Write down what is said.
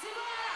Simone!